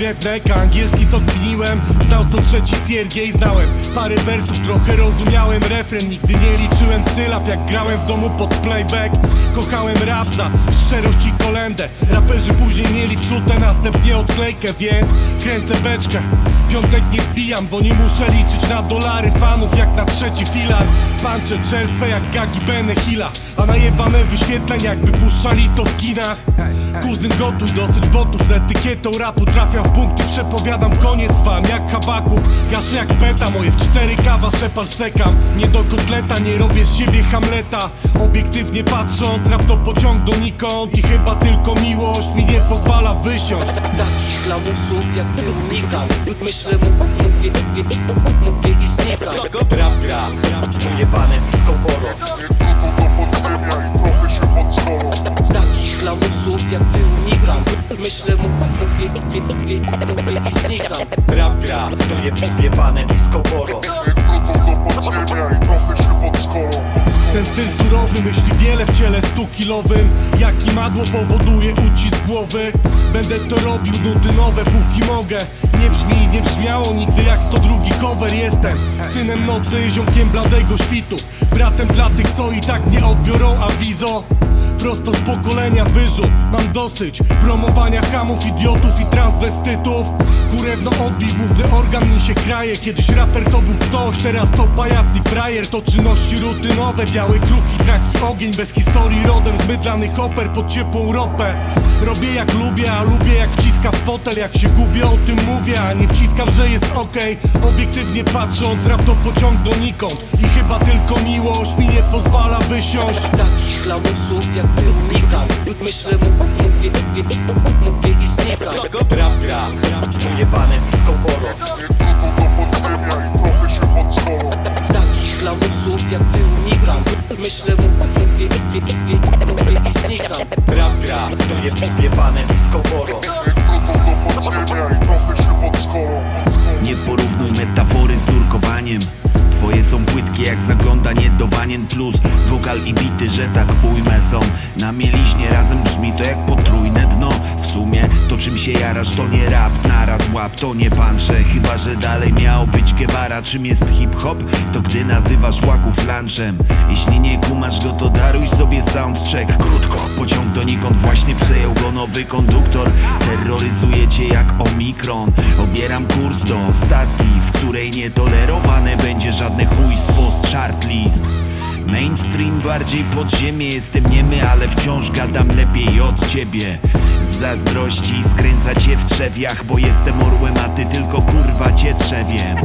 redneck, a angielski co kminiłem Znał co trzeci Siergiej, znałem parę wersów, trochę rozumiałem refren. Nigdy nie liczyłem sylab, jak grałem w domu pod playback. Kochałem rap za szczerość i kolendę Raperzy później mieli wczute, następnie odklejkę Więc kręcę beczkę, piątek nie zbijam Bo nie muszę liczyć na dolary fanów jak na trzeci filar. Pancze czerstwe jak gagi Bene Hilla A najebane wyświetleń jakby puszczali to w kinach. Kuzyn gotuj, dosyć botów z etykietą rapu Trafiam w punkty, przepowiadam koniec wam jak habaków. Gaszę jak beta, moje w cztery kawa szepal sekam Nie do kotleta, nie robię z siebie Hamleta. Obiektywnie patrząc, rap to pociąg donikąd I chyba tylko miłość mi nie pozwala wysiąść. Takich lamusów jak ty unikam Myślę, mu- mówię, mówię, mówię i znikam. Rap gra, ujebane disco polo znikam Rap gra, disco polo podziemia i trochę się podszkolą Ten styl surowy myśli wiele w ciele stukilowym Jak i madło powoduje ucisk głowy? Będę to robił nuty nowe póki mogę. Nie brzmi nie brzmiało nigdy jak 102 cover Jestem. Synem nocy, ziomkiem bladego świtu. Bratem dla tych co i tak nie odbiorą awizo Prosto z pokolenia wyżu Mam dosyć promowania hamów, idiotów i transwestytów. Kurewno odbił główny organ mi się kraje. Kiedyś raper to był ktoś, teraz to pajac i frajer. To czynności rutynowe, białe kruki, traki, ogień. Bez historii rodem z mydlanych oper pod ciepłą ropę. Robię jak lubię, a lubię jak wciskam w fotel. Jak się gubię o tym mówię, a nie wciskam, że jest okej. Obiektywnie patrząc, rap to pociąg donikąd. I chyba tylko miłość mi nie pozwala wysiąść. Takich lamusów jak ty unikam Myślę, mu- mówię, mówię, mówię i znikam. Rap gra, ujebane disco polo Takich lamusów jak ty unikam Myślę, mu- mówię, mówię, mówię, i znikam. Rap gra, ujebane disco polo plus. Wokal i bity, że tak ujmę są Na mieliźnie. Razem brzmi to jak potrójne dno. W sumie to czym się jarasz to nie rap. Naraz łap to nie pancze Chyba, że dalej miał być Guevara. Czym jest hip-hop? To gdy nazywasz łaków lunchem. Jeśli nie kumasz go to daruj sobie soundcheck. Krótko, pociąg donikąd właśnie przejął go nowy konduktor. Terroryzuje cię jak omikron. Obieram kurs do stacji, w której nietolerowane będzie żadne chujstwo z chartlist Mainstream bardziej podziemie Jestem niemy, ale wciąż gadam lepiej od ciebie. Z zazdrości skręca cię w trzewiach Bo jestem orłem, a ty tylko kurwa cię trzewiem